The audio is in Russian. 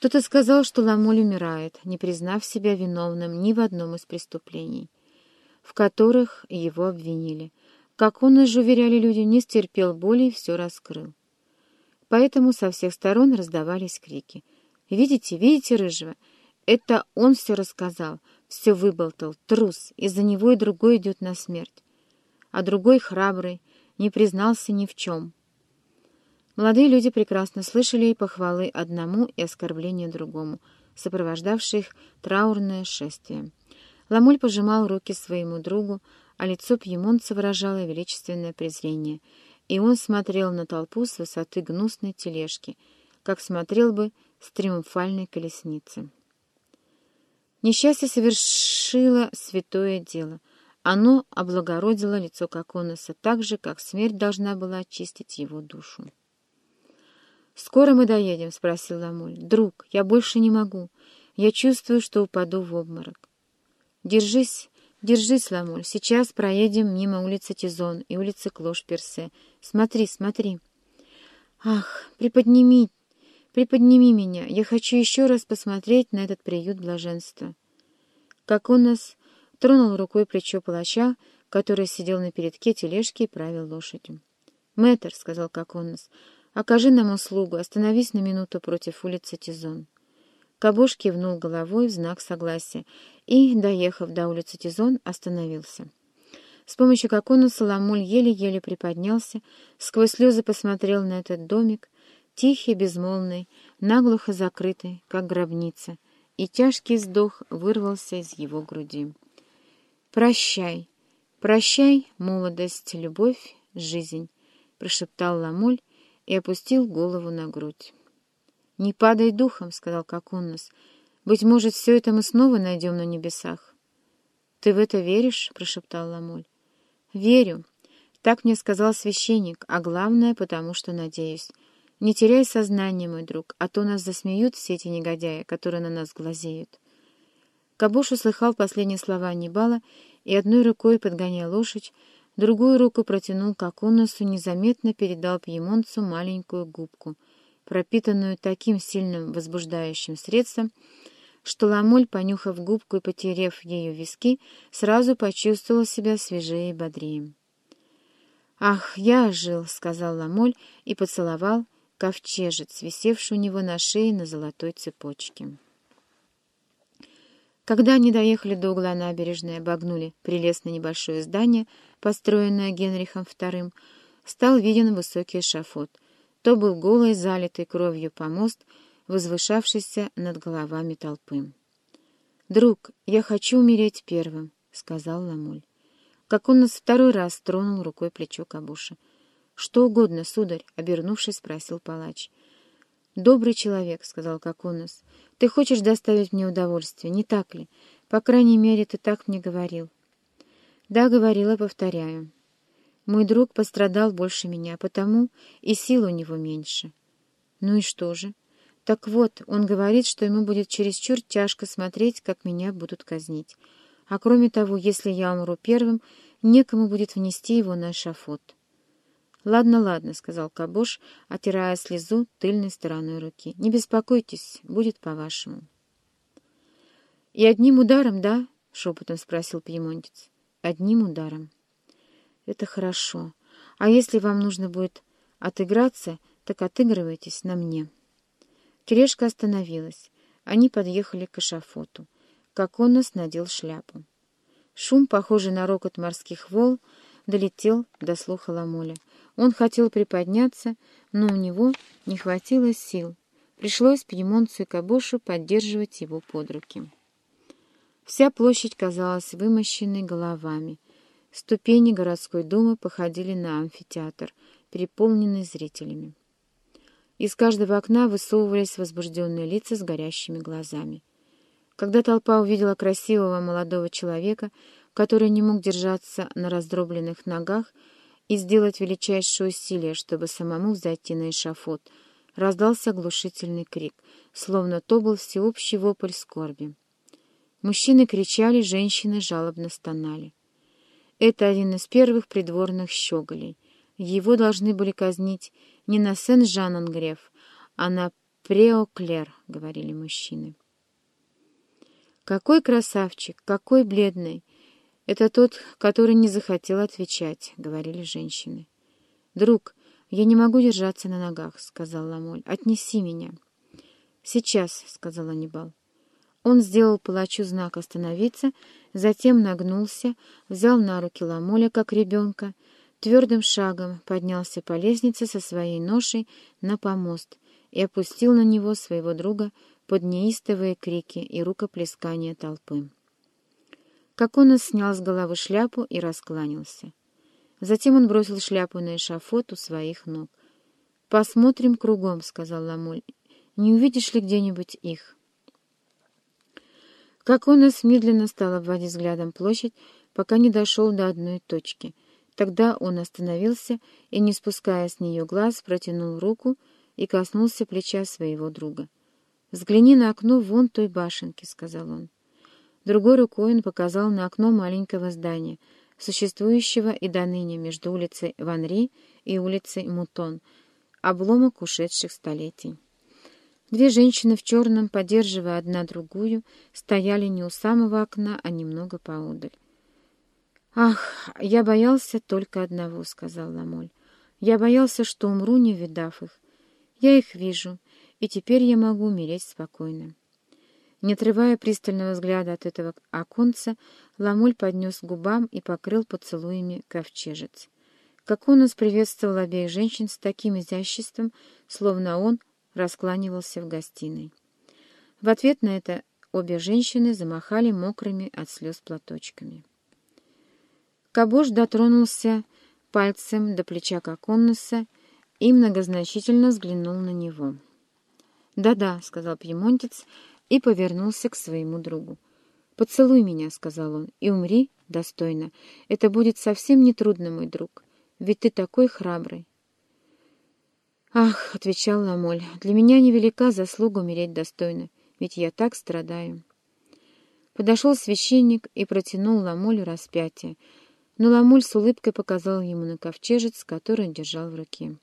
Кто-то сказал, что Ламоль умирает, не признав себя виновным ни в одном из преступлений, в которых его обвинили. Как он же, уверяли люди, не стерпел боли и все раскрыл. Поэтому со всех сторон раздавались крики. «Видите, видите Рыжего? Это он все рассказал, все выболтал, трус, из-за него и другой идет на смерть. А другой храбрый, не признался ни в чем». Молодые люди прекрасно слышали и похвалы одному и оскорбления другому, сопровождавшие их траурное шествие. Ламуль пожимал руки своему другу, а лицо пьемонца выражало величественное презрение, и он смотрел на толпу с высоты гнусной тележки, как смотрел бы с триумфальной колесницы. Несчастье совершило святое дело. Оно облагородило лицо Коконоса так же, как смерть должна была очистить его душу. «Скоро мы доедем?» — спросил Ламоль. «Друг, я больше не могу. Я чувствую, что упаду в обморок». «Держись, держись, Ламоль. Сейчас проедем мимо улицы Тизон и улицы Клош-Персе. Смотри, смотри». «Ах, приподними, приподними меня. Я хочу еще раз посмотреть на этот приют блаженства». Как он нас тронул рукой плечо палача, который сидел на передке тележки и правил лошадью. «Мэтр», — сказал Коконос, — «Окажи нам услугу, остановись на минуту против улицы Тизон». Кабош кивнул головой в знак согласия и, доехав до улицы Тизон, остановился. С помощью кокона Соломоль еле-еле приподнялся, сквозь слезы посмотрел на этот домик, тихий, безмолвный, наглухо закрытый, как гробница, и тяжкий вздох вырвался из его груди. «Прощай, прощай, молодость, любовь, жизнь», — прошептал Ламоль, и опустил голову на грудь. «Не падай духом», — сказал Коконнос. «Быть может, все это мы снова найдем на небесах». «Ты в это веришь?» — прошептал Ламоль. «Верю. Так мне сказал священник, а главное, потому что надеюсь. Не теряй сознание, мой друг, а то нас засмеют все эти негодяи, которые на нас глазеют». Кабуш услыхал последние слова Аннибала и одной рукой, подгоняя лошадь, Другую руку протянул к Аконосу, незаметно передал пьемонцу маленькую губку, пропитанную таким сильным возбуждающим средством, что Ламоль, понюхав губку и потерев ею виски, сразу почувствовал себя свежее и бодрее. «Ах, я ожил!» — сказал Ламоль и поцеловал ковчежец, висевший у него на шее на золотой цепочке. Когда они доехали до угла набережной и обогнули прелестное небольшое здание, построенное Генрихом II, стал виден высокий эшафот. То был голый, залитый кровью помост, возвышавшийся над головами толпы. «Друг, я хочу умереть первым», — сказал Ламуль. Как он нас второй раз тронул рукой плечо Кабуша. «Что угодно, сударь», — обернувшись, спросил палач. «Добрый человек», — сказал Коконос, — «ты хочешь доставить мне удовольствие, не так ли? По крайней мере, ты так мне говорил». «Да, говорила, повторяю. Мой друг пострадал больше меня, потому и сил у него меньше». «Ну и что же?» «Так вот, он говорит, что ему будет чересчур тяжко смотреть, как меня будут казнить. А кроме того, если я умру первым, некому будет внести его на эшафот». «Ладно, ладно», — сказал Кабош, отирая слезу тыльной стороной руки. «Не беспокойтесь, будет по-вашему». «И одним ударом, да?» — шепотом спросил пьемонтец. «Одним ударом». «Это хорошо. А если вам нужно будет отыграться, так отыгрывайтесь на мне». Тележка остановилась. Они подъехали к эшафоту. Коконос надел шляпу. Шум, похожий на рокот морских волн, долетел до слуха Ламоля. Он хотел приподняться, но у него не хватило сил. Пришлось пьемонцу и Кабошу поддерживать его под руки. Вся площадь казалась вымощенной головами. Ступени городской думы походили на амфитеатр, переполненный зрителями. Из каждого окна высовывались возбужденные лица с горящими глазами. Когда толпа увидела красивого молодого человека, который не мог держаться на раздробленных ногах, и сделать величайшее усилие, чтобы самому взойти на эшафот, раздался оглушительный крик, словно то был всеобщий вопль скорби. Мужчины кричали, женщины жалобно стонали. Это один из первых придворных щеголей. Его должны были казнить не на Сен-Жан-Ангреф, а на Преоклер, говорили мужчины. «Какой красавчик! Какой бледный! Это тот, который не захотел отвечать», — говорили женщины. «Друг, я не могу держаться на ногах», — сказал Ламоль. «Отнеси меня». «Сейчас», — сказал Анибал. Он сделал палачу знак «Остановиться», затем нагнулся, взял на руки Ламоля, как ребенка, твердым шагом поднялся по лестнице со своей ношей на помост и опустил на него своего друга под неистовые крики и рукоплескания толпы. Как он снял с головы шляпу и раскланялся. Затем он бросил шляпу на эшафот у своих ног. «Посмотрим кругом», — сказал Ламоль. «Не увидишь ли где-нибудь их?» Как он медленно стал обводить взглядом площадь, пока не дошел до одной точки. Тогда он остановился и, не спуская с нее глаз, протянул руку и коснулся плеча своего друга. «Взгляни на окно вон той башенки», — сказал он. Другой рукой он показал на окно маленького здания — существующего и до ныне между улицей Ванри и улицей Мутон, обломок ушедших столетий. Две женщины в черном, поддерживая одна другую, стояли не у самого окна, а немного поодаль. «Ах, я боялся только одного», — сказал Ламоль. «Я боялся, что умру, не видав их. Я их вижу, и теперь я могу умереть спокойно». Не отрывая пристального взгляда от этого оконца, Ламуль поднес к губам и покрыл поцелуями ковчежец. Как он нас приветствовал обеих женщин с таким изяществом, словно он раскланивался в гостиной. В ответ на это обе женщины замахали мокрыми от слез платочками. Кабош дотронулся пальцем до плеча Коконноса и многозначительно взглянул на него. «Да-да», — сказал пьемонтец, и повернулся к своему другу. «Поцелуй меня», — сказал он, — «и умри достойно. Это будет совсем нетрудно, мой друг, ведь ты такой храбрый». «Ах», — отвечал Ламоль, — «для меня невелика заслуга умереть достойно, ведь я так страдаю». Подошел священник и протянул Ламолю распятие, но Ламоль с улыбкой показал ему на ковчежец, который он держал в руке.